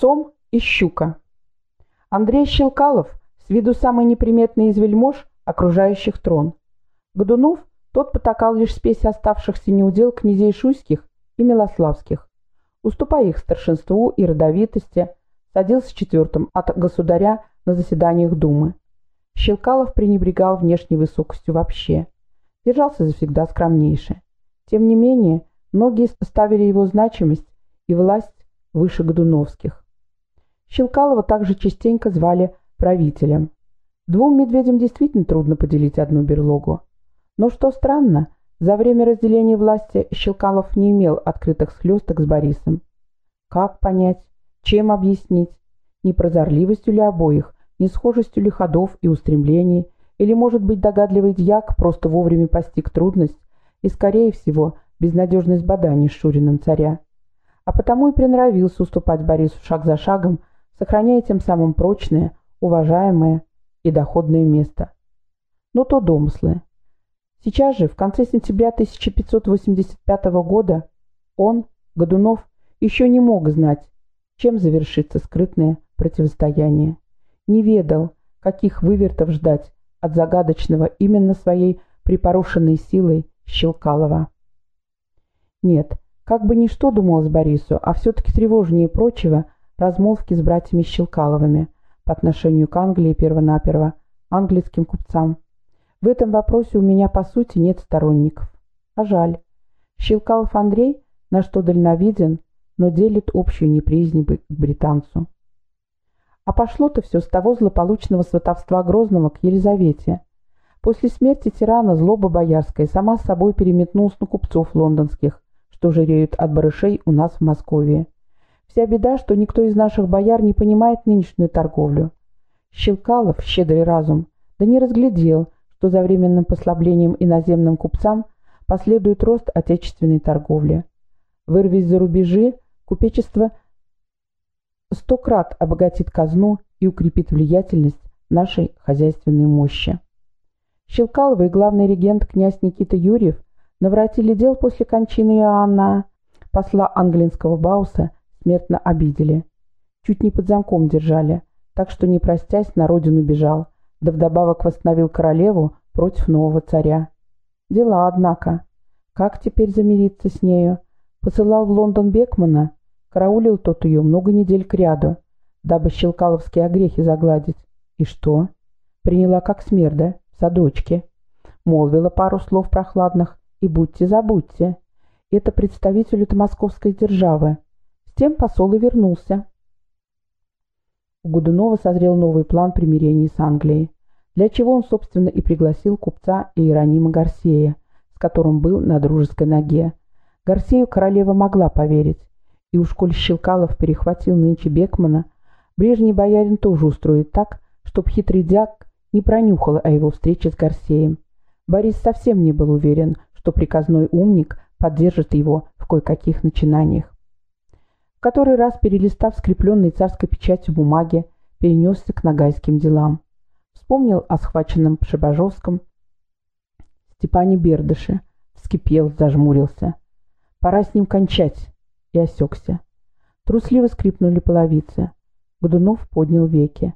Сом и щука. Андрей Щелкалов с виду самый неприметный из вельмож, окружающих трон. Годунов, тот потакал лишь спесь оставшихся неудел князей Шуйских и Милославских. Уступая их старшинству и родовитости, садился четвертым от государя на заседаниях Думы. Щелкалов пренебрегал внешней высокостью вообще. Держался завсегда скромнейше. Тем не менее, многие ставили его значимость и власть выше Годуновских. Щелкалова также частенько звали правителем. Двум медведям действительно трудно поделить одну берлогу. Но что странно, за время разделения власти Щелкалов не имел открытых схлесток с Борисом. Как понять, чем объяснить? Не прозорливостью ли обоих, не схожестью ли ходов и устремлений, или, может быть, догадливый дьяк просто вовремя постиг трудность и, скорее всего, безнадежность баданий с Шуриным царя. А потому и приноровился уступать Борису шаг за шагом, сохраняя тем самым прочное, уважаемое и доходное место. Но то домыслы. Сейчас же, в конце сентября 1585 года, он, Годунов, еще не мог знать, чем завершится скрытное противостояние. Не ведал, каких вывертов ждать от загадочного именно своей припорушенной силой Щелкалова. Нет, как бы ничто думалось Борису, а все-таки тревожнее прочего размолвки с братьями Щелкаловыми по отношению к Англии первонаперво, английским купцам. В этом вопросе у меня, по сути, нет сторонников. А жаль. Щелкалов Андрей, на что дальновиден, но делит общую неприязнь к британцу. А пошло-то все с того злополучного сватовства Грозного к Елизавете. После смерти тирана злоба боярская сама с собой переметнулась на купцов лондонских, что жиреют от барышей у нас в Москве. Вся беда, что никто из наших бояр не понимает нынешнюю торговлю. Щелкалов, щедрый разум, да не разглядел, что за временным послаблением иноземным купцам последует рост отечественной торговли. Вырвись за рубежи, купечество сто крат обогатит казну и укрепит влиятельность нашей хозяйственной мощи. Щелкалова и главный регент князь Никита Юрьев навратили дел после кончины Иоанна, посла англинского Бауса, смертно обидели. Чуть не под замком держали, так что, не простясь, на родину бежал, да вдобавок восстановил королеву против нового царя. Дела, однако. Как теперь замириться с нею? Посылал в Лондон Бекмана, караулил тот ее много недель кряду, дабы щелкаловские огрехи загладить. И что? Приняла как смерда, в садочке. Молвила пару слов прохладных, и будьте забудьте. Это представителю-то московской державы, тем посол и вернулся. У Годунова созрел новый план примирения с Англией, для чего он, собственно, и пригласил купца Иеронима Гарсея, с которым был на дружеской ноге. Гарсею королева могла поверить, и уж коль Щелкалов перехватил нынче Бекмана, Брежний боярин тоже устроит так, чтоб хитрый дяк не пронюхал о его встрече с Гарсеем. Борис совсем не был уверен, что приказной умник поддержит его в кое-каких начинаниях который раз, перелистав скрепленной царской печатью бумаги, перенесся к нагайским делам. Вспомнил о схваченном Пшебажовском Степане Бердыше, вскипел, зажмурился. Пора с ним кончать, и осекся. Трусливо скрипнули половицы. Годунов поднял веки.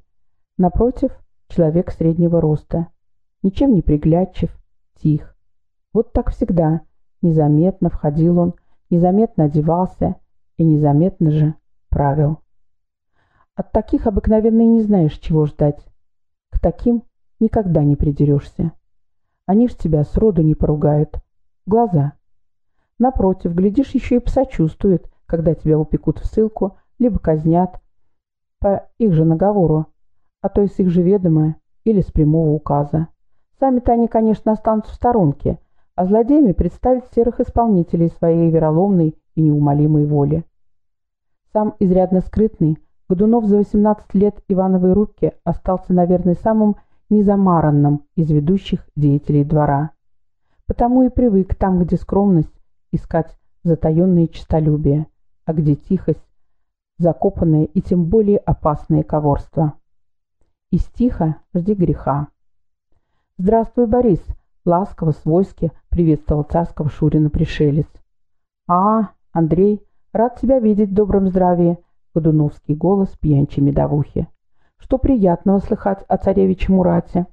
Напротив, человек среднего роста. Ничем не приглядчив, тих. Вот так всегда. Незаметно входил он, незаметно одевался — и незаметно же правил. От таких обыкновенно и не знаешь, чего ждать. К таким никогда не придерешься. Они ж тебя сроду не поругают. Глаза. Напротив, глядишь, еще и посочувствуют, когда тебя упекут в ссылку, либо казнят по их же наговору, а то и с их же ведома или с прямого указа. Сами-то они, конечно, останутся в сторонке, а злодеями представить серых исполнителей своей вероломной и неумолимой воли. Сам изрядно скрытный, Годунов за 18 лет Ивановой рубки остался, наверное, самым незамаранным из ведущих деятелей двора. Потому и привык там, где скромность, искать затаенные честолюбие, а где тихость, закопанное и тем более опасное коварство. Из тихо жди греха. «Здравствуй, Борис!» — ласково, свойски приветствовал царского Шурина пришелец. «А, Андрей, рад тебя видеть в добром здравии!» Годуновский голос пьянчи медовухи. «Что приятного слыхать о царевиче Мурате?»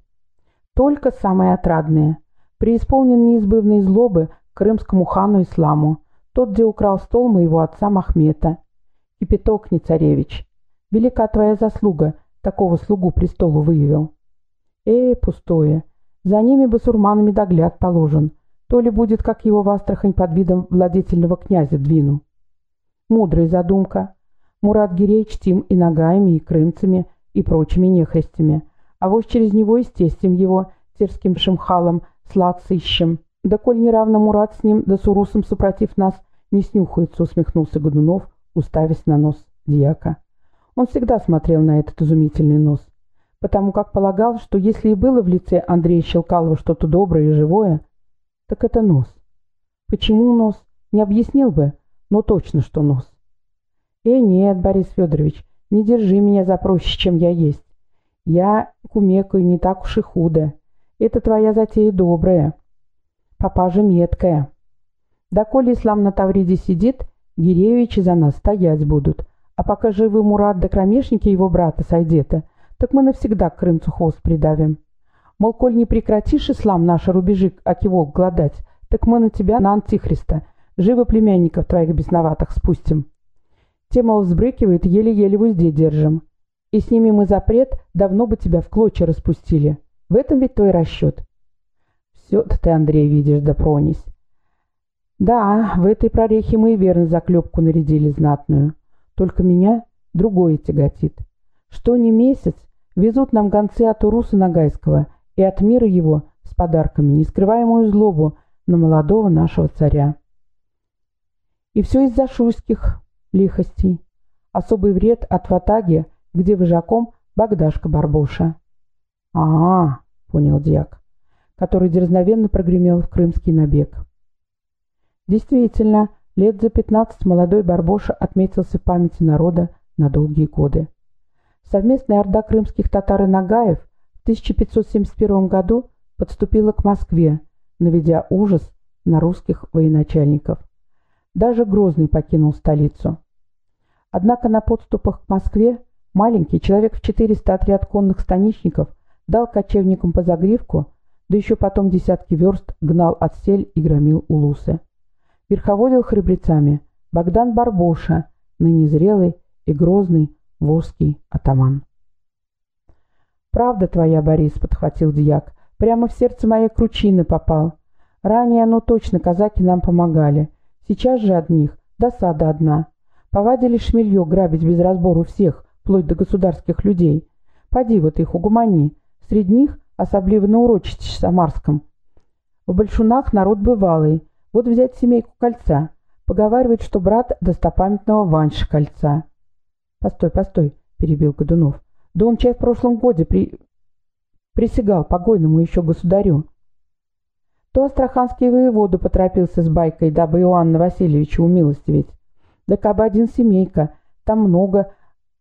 «Только самое отрадное. Преисполнен неизбывной злобы крымскому хану Исламу, тот, где украл стол моего отца Махмета. Кипяток не царевич. Велика твоя заслуга, такого слугу престолу выявил». «Эй, пустое. За ними басурманами догляд положен. То ли будет, как его в Астрахань под видом владетельного князя двину». Мудрая задумка. Мурат Гирей чтим и ногаями, и крымцами, и прочими нехристями. А вот через него и стестим его, терским шимхалом, сладсыщем. Да коль неравно Мурат с ним, да с урусом супротив нас, не снюхается, усмехнулся Годунов, уставясь на нос дьяка. Он всегда смотрел на этот изумительный нос, потому как полагал, что если и было в лице Андрея Щелкалова что-то доброе и живое, так это нос. Почему нос? Не объяснил бы, но точно, что нос. «Э, нет, Борис Федорович, не держи меня за проще, чем я есть. Я кумекаю не так уж и худо. Это твоя затея добрая. Папа же меткая. Да коли ислам на Тавриде сидит, Гиреевичи за нас стоять будут. А пока живы Мурат да кромешники его брата Сайдета, так мы навсегда к крымцу хвост придавим. Мол, коль не прекратишь ислам наши рубежи Акивол гладать, так мы на тебя, на антихриста, живо племянников твоих бесноватых спустим. Те, мол, взбрыкивают, еле-еле в узде держим. И с ними мы запрет, давно бы тебя в клочья распустили. В этом ведь твой расчет. Все-то ты, Андрей, видишь, да пронись. Да, в этой прорехе мы и верно заклепку нарядили знатную. Только меня другое тяготит. Что не месяц, везут нам гонцы от Уруса Нагайского и от мира его с подарками нескрываемую злобу на молодого нашего царя. И все из-за шуйских, лихостей. Особый вред от ватаги, где выжаком Богдашка Барбоша. а, -а, -а понял дьяк, который дерзновенно прогремел в крымский набег. Действительно, лет за пятнадцать молодой Барбоша отметился в памяти народа на долгие годы. Совместная орда крымских татар и нагаев в 1571 году подступила к Москве, наведя ужас на русских военачальников. Даже Грозный покинул столицу. Однако на подступах к Москве маленький, человек в 400 отряд конных станичников дал кочевникам по загривку, да еще потом десятки верст гнал от сель и громил улусы. Верховодил храбрецами Богдан Барбоша, ныне зрелый и грозный волжский атаман. «Правда твоя, Борис», — подхватил дьяк, — «прямо в сердце моей кручины попал. Ранее оно точно казаки нам помогали. Сейчас же от них досада одна. Повадили шмелье грабить без разбору всех, вплоть до государских людей. Поди вот их угумани. Среди них, особливо на урочище Самарском. В Большунах народ бывалый. Вот взять семейку кольца. Поговаривает, что брат достопамятного Ваньша кольца. «Постой, постой», — перебил Годунов. «Да он чай в прошлом годе при... присягал погойному еще государю». То астраханский воевода поторопился с байкой, дабы Иоанна Васильевича умилостивить. Да кабы один семейка, там много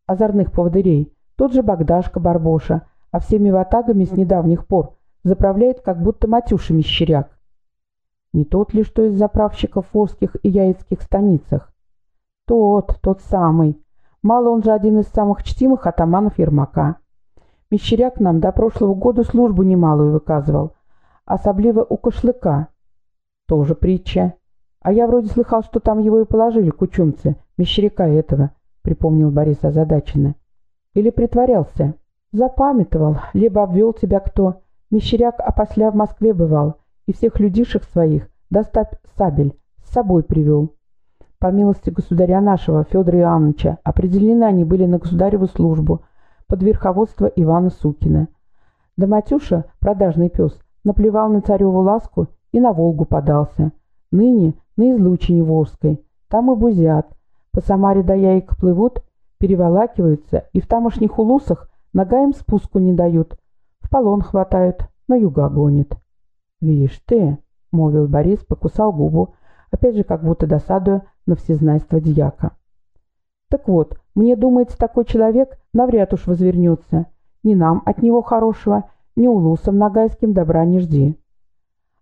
озорных поводырей. Тот же Богдашка Барбоша, а всеми ватагами с недавних пор заправляет как будто Матюша Мещеряк. Не тот ли, что из заправщиков в Орских и Яицких станицах? Тот, тот самый. Мало он же один из самых чтимых атаманов Ермака. Мещеряк нам до прошлого года службу немалую выказывал, особливо у Кошлыка. Тоже притча. «А я вроде слыхал, что там его и положили, кучумцы, мещеряка этого», — припомнил Борис озадаченно. «Или притворялся?» «Запамятовал, либо обвел тебя кто. Мещеряк опосля в Москве бывал, и всех людишек своих, достав сабель, с собой привел. По милости государя нашего, Федора Иоанновича, определены они были на государеву службу под верховодство Ивана Сукина. Да Матюша, продажный пес, наплевал на цареву ласку и на Волгу подался. Ныне на излучине Волжской. Там и бузят. По Самаре до Яйка плывут, переволакиваются, и в тамошних улусах нога им спуску не дают. В полон хватают, но юга гонит. «Вишь ты», — молвил Борис, покусал губу, опять же как будто досадуя на всезнайство дьяка. «Так вот, мне думается, такой человек навряд уж возвернется. Ни нам от него хорошего, ни улусам нагайским добра не жди.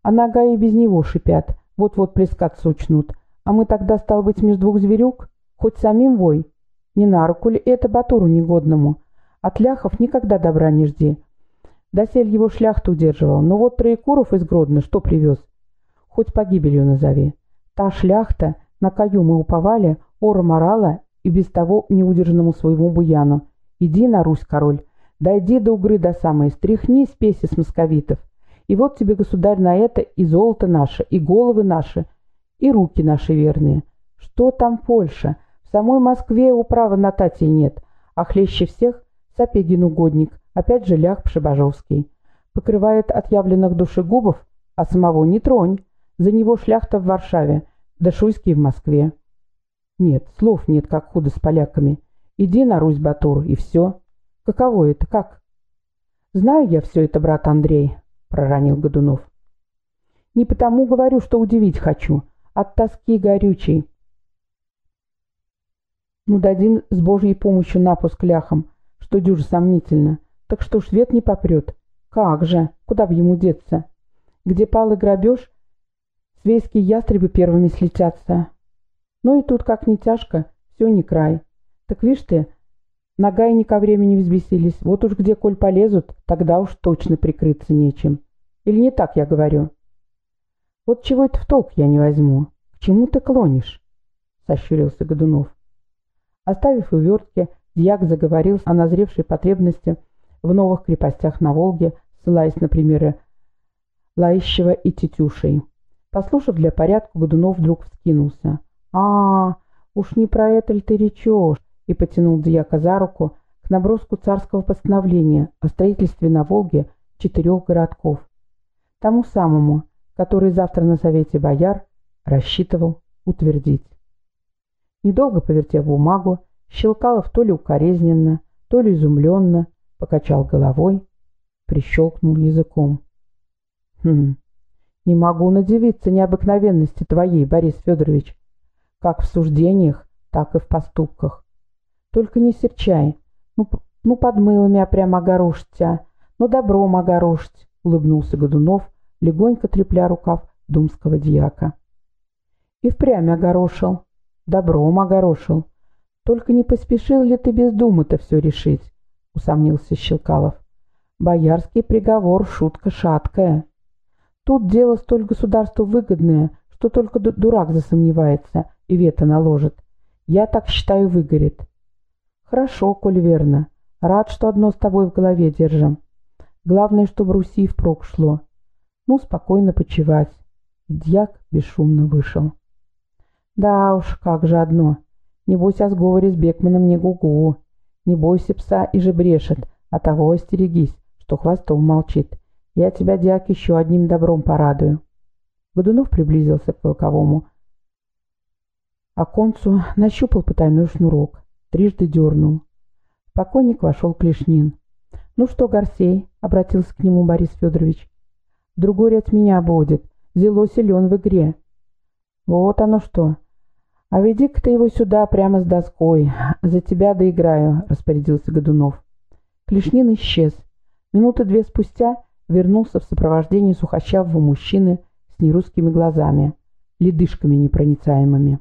А нога и без него шипят, вот-вот плескаться учнут. А мы тогда, стал быть, между двух зверюк? Хоть самим вой. Не на руку ли это Батуру негодному? От ляхов никогда добра не жди. Досель его шляхта удерживал, но вот Троекуров из Гродно что привез? Хоть погибелью назови. Та шляхта, на кою мы уповали, ора морала и без того неудержанному своему буяну. Иди на Русь, король, дойди до Угры до самой, стряхни спеси с московитов. И вот тебе, государь, на это и золото наше, и головы наши, и руки наши верные. Что там Польша? В самой Москве управы на Татей нет, а хлеще всех Сапегин угодник, опять же лях Пшебажовский. Покрывает отъявленных душегубов, а самого не тронь. За него шляхта в Варшаве, да Шуйский в Москве. Нет, слов нет, как худо с поляками. Иди на Русь, Батур, и все. Каково это, как? Знаю я все это, брат Андрей, проронил Годунов. Не потому говорю, что удивить хочу. От тоски горючей. Ну, дадим с Божьей помощью напуск ляхам, что дюже сомнительно. Так что свет не попрет. Как же, куда бы ему деться? Где пал и грабеж, свейские ястребы первыми слетятся. Ну и тут, как не тяжко, все не край. Так видишь ты, нога и не ко времени взбесились. Вот уж где, коль полезут, тогда уж точно прикрыться нечем. Или не так я говорю? Вот чего это в толк я не возьму. К чему ты клонишь? Сощурился Годунов. Оставив увертки, дьяк заговорил о назревшей потребности в новых крепостях на Волге, ссылаясь на примеры Лаищева и Тетюшей. Послушав для порядка, Годунов вдруг вскинулся. а, уж не про это ли ты речешь?» И потянул дьяка за руку к наброску царского постановления о строительстве на Волге четырех городков. Тому самому, который завтра на совете бояр рассчитывал утвердить. Недолго повертев бумагу, Щелкалов то ли укоризненно, то ли изумленно покачал головой, прищелкнул языком. «Хм, не могу надевиться необыкновенности твоей, Борис Федорович, как в суждениях, так и в поступках. Только не серчай, ну, ну меня прямо огорошить, ну добром огорошить», — улыбнулся Годунов, легонько трепля рукав думского дьяка. И впрямь огорошил, добром огорошил. Только не поспешил ли ты без думы-то все решить? — усомнился Щелкалов. Боярский приговор — шутка шаткая. Тут дело столь государству выгодное, что только дурак засомневается и вето наложит. Я так считаю, выгорит. Хорошо, коль верно. Рад, что одно с тобой в голове держим. Главное, чтобы Руси впрок шло. Ну, спокойно почевать. Дьяк бесшумно вышел. Да уж, как же одно. Небось о сговоре с Бекманом не гугу. Не бойся пса и же брешет, а того остерегись, что хвостом молчит. Я тебя, дьяк, еще одним добром порадую. Годунов приблизился к волковому оконцу, нащупал потайной шнурок, трижды дернул. Покойник вошел Клешнин. «Ну что, Гарсей?» — обратился к нему Борис Федорович. Другой от меня будет. Зело силен в игре. Вот оно что. А веди-ка ты его сюда прямо с доской. За тебя доиграю, распорядился Годунов. Клешнин исчез. Минуты две спустя вернулся в сопровождении сухощавого мужчины с нерусскими глазами, ледышками непроницаемыми.